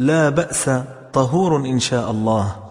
لا بأس طهور إن شاء الله.